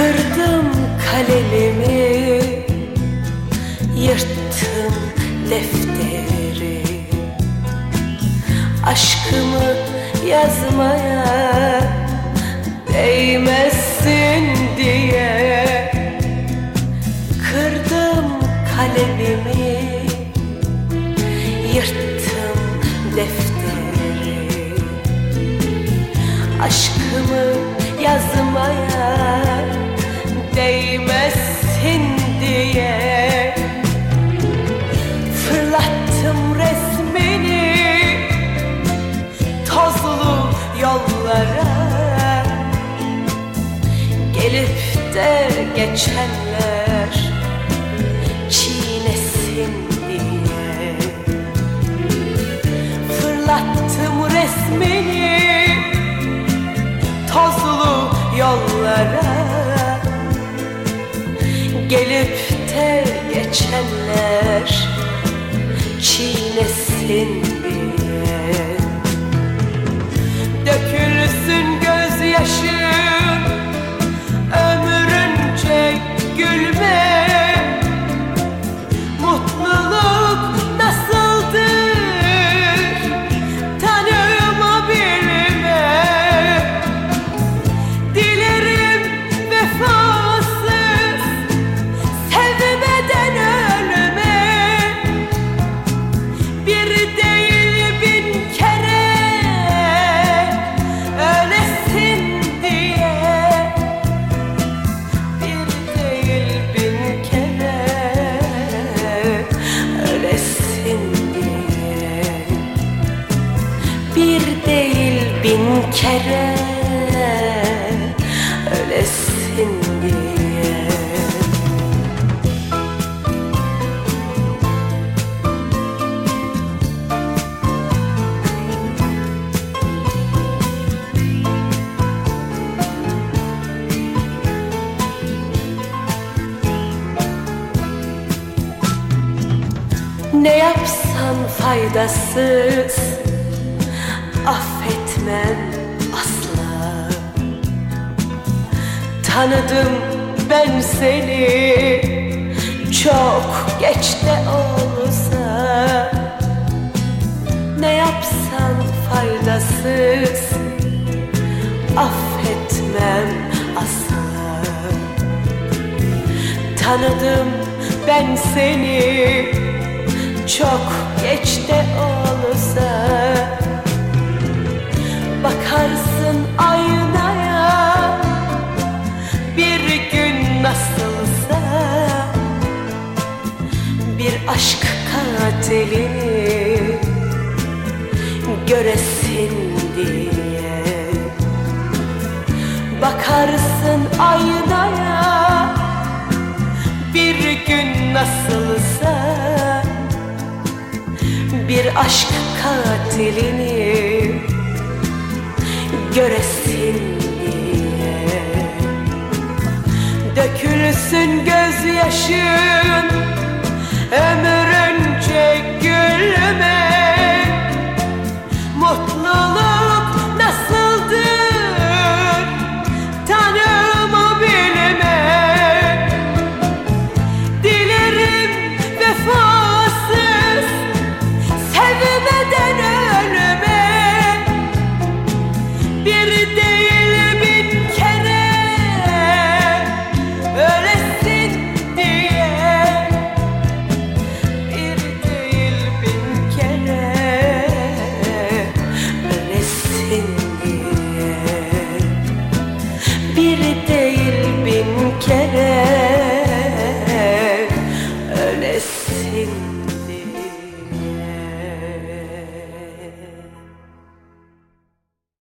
Kırdım kalemimi Yırttım defteri. Aşkımı yazmaya Değmezsin diye Kırdım kalemimi Yırttım defteri. Aşkımı yazmaya Değmezsin diye Fırlattım resmini Tozlu yollara. Gelip de geçenler Çiğnesin diye Fırlattım resmini Tozlu Gelip de geçenler Çiğnesin diye bin kere Ölesin diye. Ne yapsam faydasız Affetmem asla. Tanıdım ben seni Çok geç de olsa. Ne yapsam faydasız Affetmem asla. Tanıdım ben seni çok geç de olsa Bakarsın aynaya. Bir gün nasılsa Bir aşk katilini göresin diye. Bakarsın aynaya. Bir gün nasılsa bir aşk katilini göresin diye. Dökülsün gözyaşın